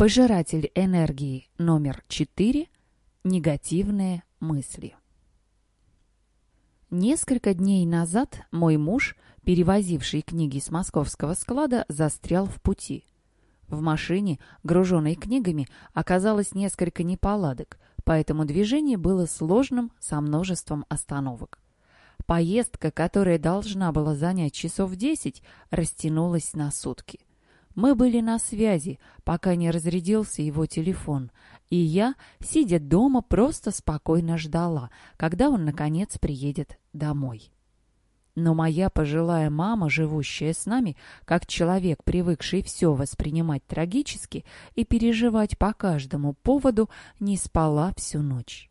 Пожиратель энергии номер 4. Негативные мысли. Несколько дней назад мой муж, перевозивший книги с московского склада, застрял в пути. В машине, груженной книгами, оказалось несколько неполадок, поэтому движение было сложным со множеством остановок. Поездка, которая должна была занять часов десять, растянулась на сутки. Мы были на связи, пока не разрядился его телефон, и я, сидя дома, просто спокойно ждала, когда он, наконец, приедет домой. Но моя пожилая мама, живущая с нами, как человек, привыкший все воспринимать трагически и переживать по каждому поводу, не спала всю ночь.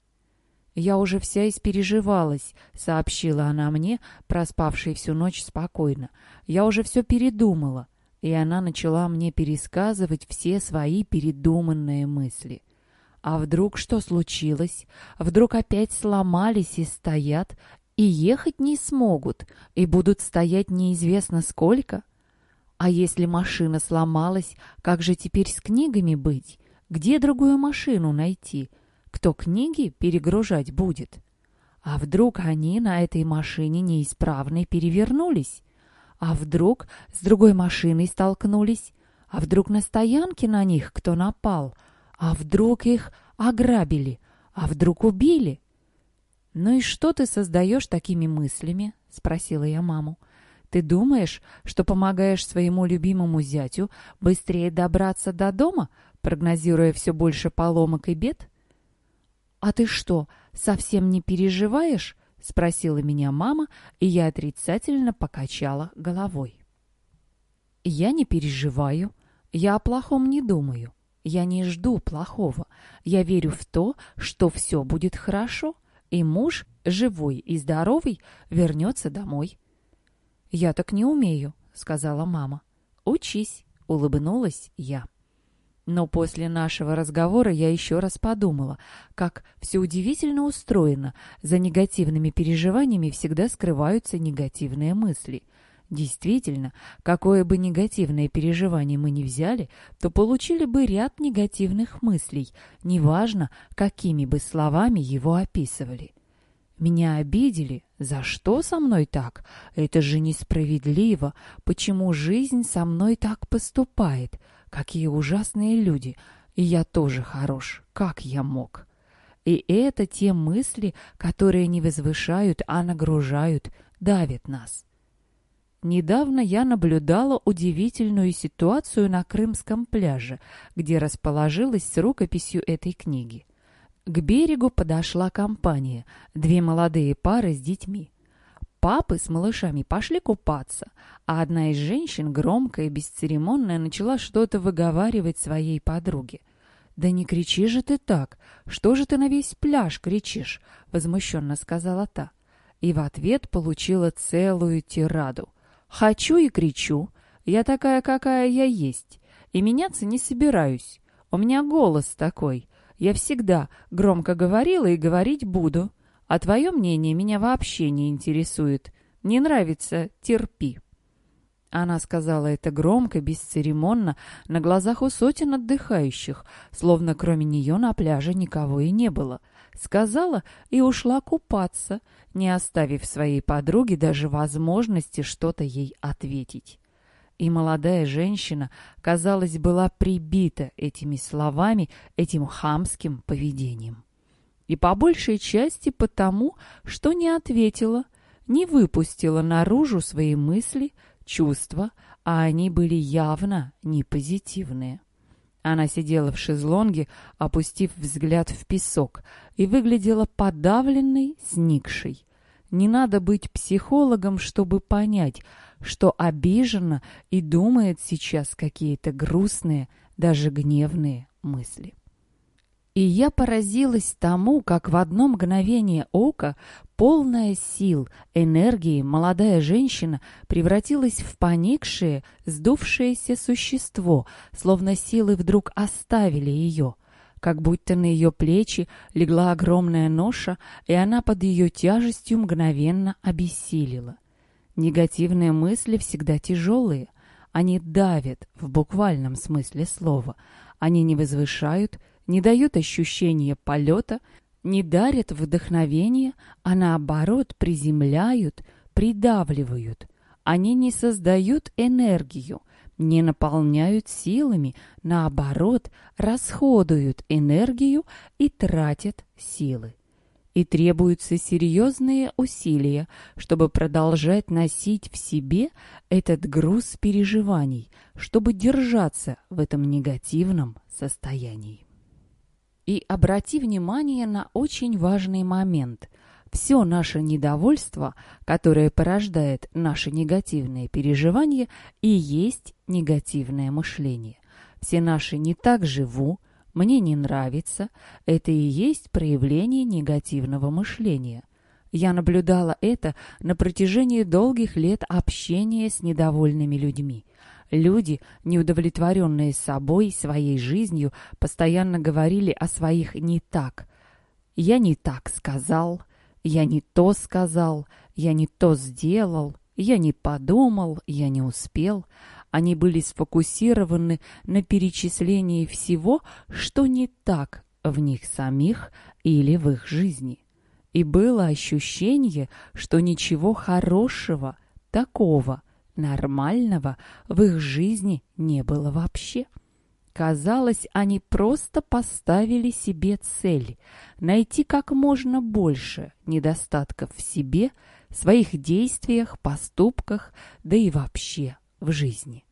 «Я уже вся испереживалась», — сообщила она мне, проспавшей всю ночь спокойно. «Я уже все передумала». И она начала мне пересказывать все свои передуманные мысли. А вдруг что случилось? Вдруг опять сломались и стоят, и ехать не смогут, и будут стоять неизвестно сколько? А если машина сломалась, как же теперь с книгами быть? Где другую машину найти? Кто книги перегружать будет? А вдруг они на этой машине неисправной перевернулись? А вдруг с другой машиной столкнулись? А вдруг на стоянке на них кто напал? А вдруг их ограбили? А вдруг убили? «Ну и что ты создаешь такими мыслями?» — спросила я маму. «Ты думаешь, что помогаешь своему любимому зятю быстрее добраться до дома, прогнозируя все больше поломок и бед?» «А ты что, совсем не переживаешь?» — спросила меня мама, и я отрицательно покачала головой. «Я не переживаю, я о плохом не думаю, я не жду плохого, я верю в то, что все будет хорошо, и муж, живой и здоровый, вернется домой». «Я так не умею», — сказала мама. «Учись», — улыбнулась я. Но после нашего разговора я еще раз подумала, как все удивительно устроено. За негативными переживаниями всегда скрываются негативные мысли. Действительно, какое бы негативное переживание мы ни взяли, то получили бы ряд негативных мыслей, неважно, какими бы словами его описывали. Меня обидели? За что со мной так? Это же несправедливо. Почему жизнь со мной так поступает? Какие ужасные люди! И я тоже хорош. Как я мог? И это те мысли, которые не возвышают, а нагружают, давят нас. Недавно я наблюдала удивительную ситуацию на Крымском пляже, где расположилась с рукописью этой книги. К берегу подошла компания, две молодые пары с детьми. Папы с малышами пошли купаться, а одна из женщин громко и бесцеремонно начала что-то выговаривать своей подруге. «Да не кричи же ты так! Что же ты на весь пляж кричишь?» — возмущенно сказала та. И в ответ получила целую тираду. «Хочу и кричу. Я такая, какая я есть. И меняться не собираюсь. У меня голос такой. Я всегда громко говорила и говорить буду. А твое мнение меня вообще не интересует. Не нравится — терпи». Она сказала это громко, бесцеремонно, на глазах у сотен отдыхающих, словно кроме нее на пляже никого и не было. Сказала и ушла купаться, не оставив своей подруге даже возможности что-то ей ответить. И молодая женщина, казалось, была прибита этими словами, этим хамским поведением. И по большей части потому, что не ответила, не выпустила наружу свои мысли, чувства, а они были явно не позитивные. Она сидела в шезлонге, опустив взгляд в песок, и выглядела подавленной, сникшей. Не надо быть психологом, чтобы понять, что обижена и думает сейчас какие-то грустные, даже гневные мысли. И я поразилась тому, как в одно мгновение ока, полная сил, энергии, молодая женщина превратилась в поникшее, сдувшееся существо, словно силы вдруг оставили ее, как будто на ее плечи легла огромная ноша, и она под ее тяжестью мгновенно обессилила. Негативные мысли всегда тяжелые — Они давят в буквальном смысле слова. Они не возвышают, не дают ощущения полета, не дарят вдохновения, а наоборот приземляют, придавливают. Они не создают энергию, не наполняют силами, наоборот, расходуют энергию и тратят силы. И требуются серьезные усилия, чтобы продолжать носить в себе этот груз переживаний, чтобы держаться в этом негативном состоянии. И обрати внимание на очень важный момент. Все наше недовольство, которое порождает наши негативные переживания, и есть негативное мышление. Все наши «не так живу», «мне не нравится» — это и есть проявление негативного мышления. Я наблюдала это на протяжении долгих лет общения с недовольными людьми. Люди, неудовлетворенные собой, своей жизнью, постоянно говорили о своих «не так». «Я не так сказал», «я не то сказал», «я не то сделал», «я не подумал», «я не успел». Они были сфокусированы на перечислении всего, что не так в них самих или в их жизни. И было ощущение, что ничего хорошего, такого, нормального в их жизни не было вообще. Казалось, они просто поставили себе цель – найти как можно больше недостатков в себе, своих действиях, поступках, да и вообще в жизни.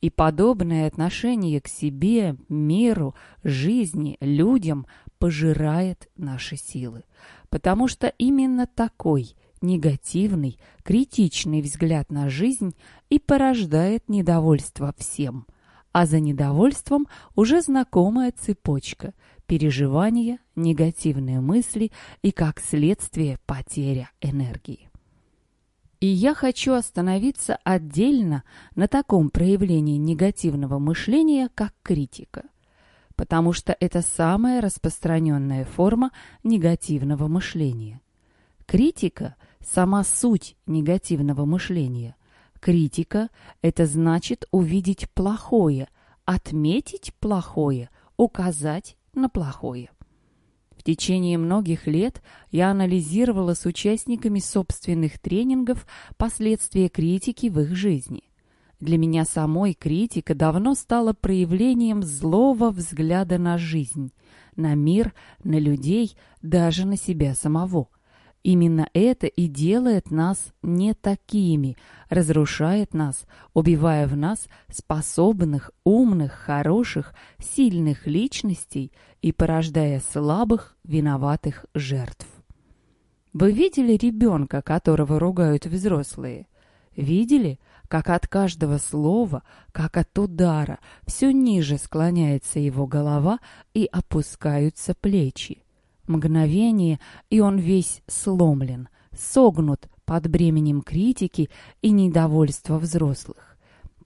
И подобное отношение к себе, миру, жизни, людям пожирает наши силы. Потому что именно такой негативный, критичный взгляд на жизнь и порождает недовольство всем. А за недовольством уже знакомая цепочка – переживания, негативные мысли и, как следствие, потеря энергии. И я хочу остановиться отдельно на таком проявлении негативного мышления, как критика. Потому что это самая распространенная форма негативного мышления. Критика – сама суть негативного мышления. Критика – это значит увидеть плохое, отметить плохое, указать на плохое. В течение многих лет я анализировала с участниками собственных тренингов последствия критики в их жизни. Для меня самой критика давно стала проявлением злого взгляда на жизнь, на мир, на людей, даже на себя самого. Именно это и делает нас не такими, разрушает нас, убивая в нас способных, умных, хороших, сильных личностей и порождая слабых, виноватых жертв. Вы видели ребенка, которого ругают взрослые? Видели, как от каждого слова, как от удара, все ниже склоняется его голова и опускаются плечи? Мгновение, и он весь сломлен, согнут под бременем критики и недовольства взрослых.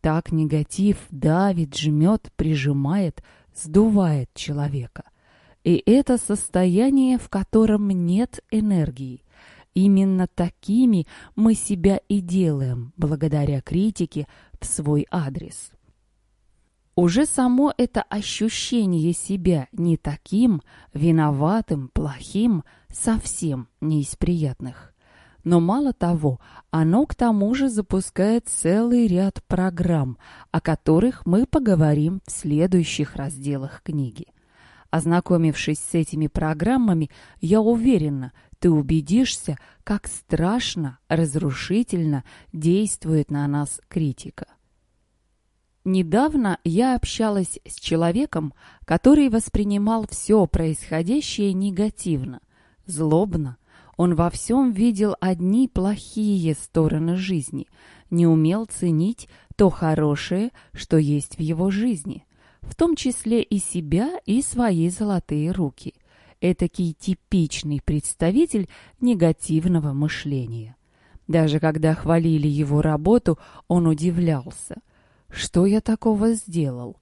Так негатив давит, жмет, прижимает, сдувает человека. И это состояние, в котором нет энергии. Именно такими мы себя и делаем, благодаря критике в свой адрес. Уже само это ощущение себя не таким, виноватым, плохим, совсем не из приятных. Но мало того, оно к тому же запускает целый ряд программ, о которых мы поговорим в следующих разделах книги. Ознакомившись с этими программами, я уверена, ты убедишься, как страшно, разрушительно действует на нас критика. Недавно я общалась с человеком, который воспринимал все происходящее негативно, злобно. Он во всем видел одни плохие стороны жизни, не умел ценить то хорошее, что есть в его жизни, в том числе и себя, и свои золотые руки. Этакий типичный представитель негативного мышления. Даже когда хвалили его работу, он удивлялся – что я такого сделал?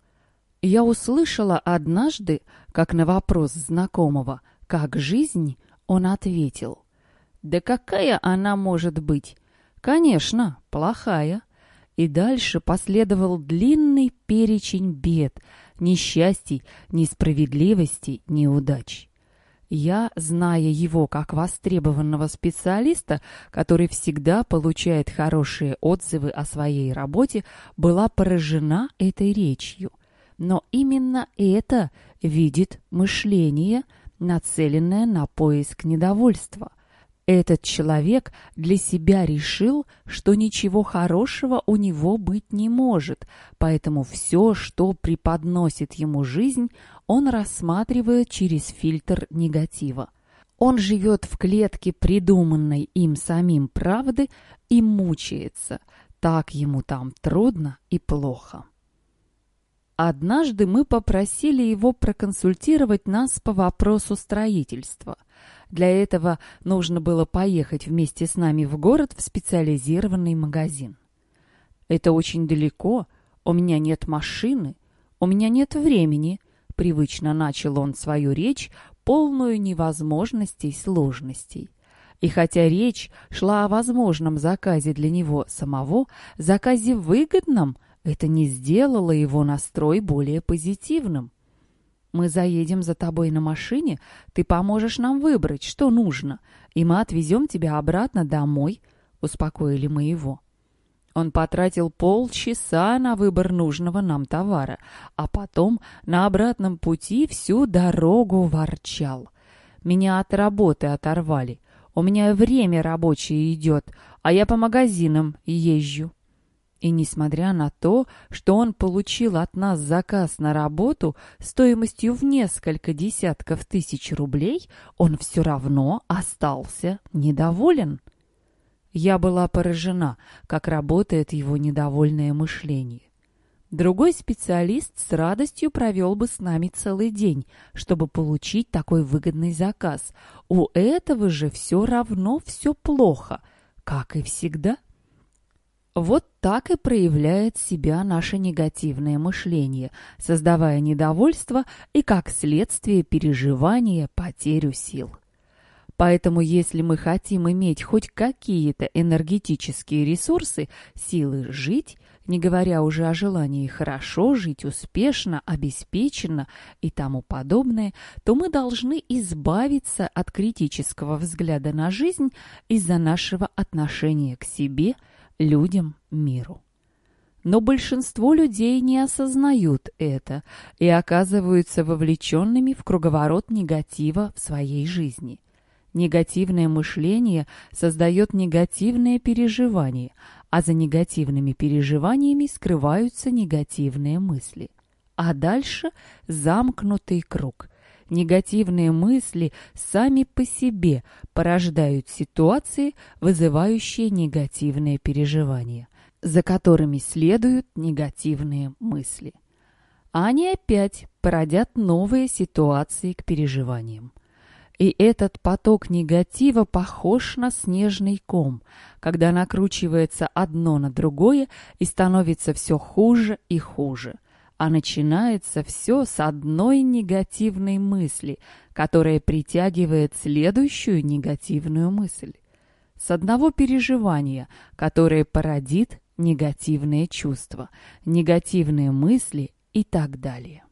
Я услышала однажды, как на вопрос знакомого «Как жизнь?» он ответил. «Да какая она может быть? Конечно, плохая. И дальше последовал длинный перечень бед, несчастий, несправедливостей, неудач. Я, зная его как востребованного специалиста, который всегда получает хорошие отзывы о своей работе, была поражена этой речью. Но именно это видит мышление, нацеленное на поиск недовольства. Этот человек для себя решил, что ничего хорошего у него быть не может, поэтому все, что преподносит ему жизнь, он рассматривает через фильтр негатива. Он живет в клетке придуманной им самим правды и мучается. Так ему там трудно и плохо. Однажды мы попросили его проконсультировать нас по вопросу строительства. Для этого нужно было поехать вместе с нами в город в специализированный магазин. «Это очень далеко, у меня нет машины, у меня нет времени», — привычно начал он свою речь, полную невозможностей, сложностей. И хотя речь шла о возможном заказе для него самого, заказе выгодном, это не сделало его настрой более позитивным. Мы заедем за тобой на машине, ты поможешь нам выбрать, что нужно, и мы отвезем тебя обратно домой», — успокоили мы его. Он потратил полчаса на выбор нужного нам товара, а потом на обратном пути всю дорогу ворчал. «Меня от работы оторвали. У меня время рабочее идет, а я по магазинам езжу. И несмотря на то, что он получил от нас заказ на работу стоимостью в несколько десятков тысяч рублей, он все равно остался недоволен. Я была поражена, как работает его недовольное мышление. Другой специалист с радостью провел бы с нами целый день, чтобы получить такой выгодный заказ. У этого же все равно все плохо, как и всегда. Вот так и проявляет себя наше негативное мышление, создавая недовольство и, как следствие, переживания, потерю сил. Поэтому, если мы хотим иметь хоть какие-то энергетические ресурсы, силы жить, не говоря уже о желании хорошо жить, успешно, обеспеченно и тому подобное, то мы должны избавиться от критического взгляда на жизнь из-за нашего отношения к себе – людям, миру. Но большинство людей не осознают это и оказываются вовлеченными в круговорот негатива в своей жизни. Негативное мышление создает негативные переживания, а за негативными переживаниями скрываются негативные мысли. А дальше замкнутый круг – Негативные мысли сами по себе порождают ситуации, вызывающие негативные переживания, за которыми следуют негативные мысли. А они опять породят новые ситуации к переживаниям. И этот поток негатива похож на снежный ком, когда накручивается одно на другое и становится все хуже и хуже – а начинается все с одной негативной мысли, которая притягивает следующую негативную мысль. С одного переживания, которое породит негативные чувства, негативные мысли и так далее.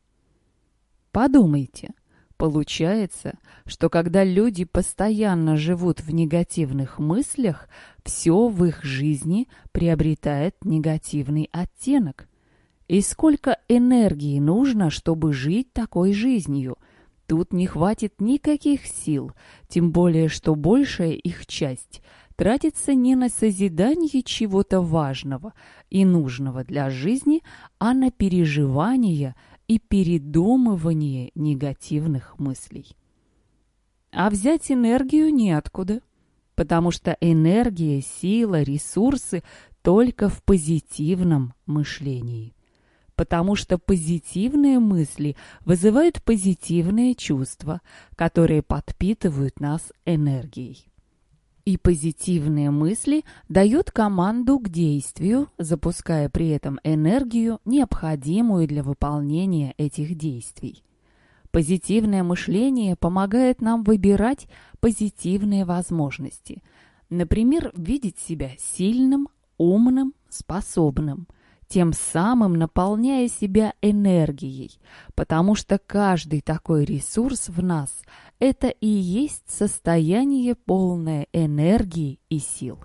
Подумайте, получается, что когда люди постоянно живут в негативных мыслях, все в их жизни приобретает негативный оттенок – и сколько энергии нужно, чтобы жить такой жизнью? Тут не хватит никаких сил, тем более, что большая их часть тратится не на созидание чего-то важного и нужного для жизни, а на переживание и передумывание негативных мыслей. А взять энергию неоткуда, потому что энергия, сила, ресурсы только в позитивном мышлении потому что позитивные мысли вызывают позитивные чувства, которые подпитывают нас энергией. И позитивные мысли дают команду к действию, запуская при этом энергию, необходимую для выполнения этих действий. Позитивное мышление помогает нам выбирать позитивные возможности. Например, видеть себя сильным, умным, способным, тем самым наполняя себя энергией, потому что каждый такой ресурс в нас – это и есть состояние полное энергии и сил.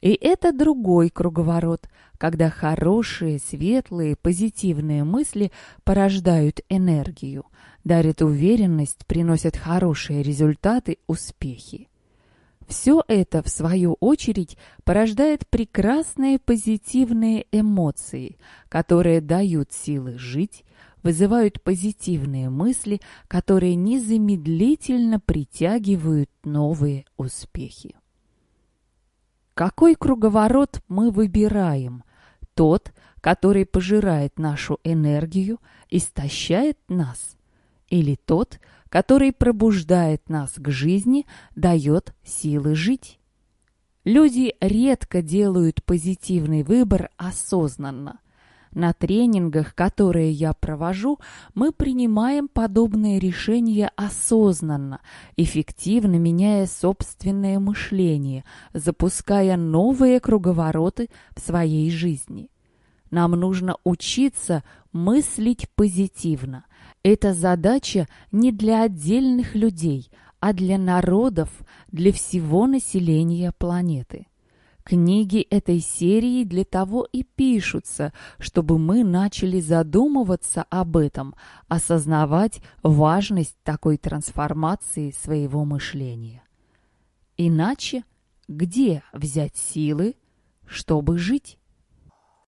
И это другой круговорот, когда хорошие, светлые, позитивные мысли порождают энергию, дарят уверенность, приносят хорошие результаты, успехи. Все это, в свою очередь, порождает прекрасные позитивные эмоции, которые дают силы жить, вызывают позитивные мысли, которые незамедлительно притягивают новые успехи. Какой круговорот мы выбираем? Тот, который пожирает нашу энергию, истощает нас? Или тот, который пробуждает нас к жизни, дает силы жить. Люди редко делают позитивный выбор осознанно. На тренингах, которые я провожу, мы принимаем подобные решения осознанно, эффективно меняя собственное мышление, запуская новые круговороты в своей жизни. Нам нужно учиться мыслить позитивно, эта задача не для отдельных людей, а для народов, для всего населения планеты. Книги этой серии для того и пишутся, чтобы мы начали задумываться об этом, осознавать важность такой трансформации своего мышления. Иначе где взять силы, чтобы жить?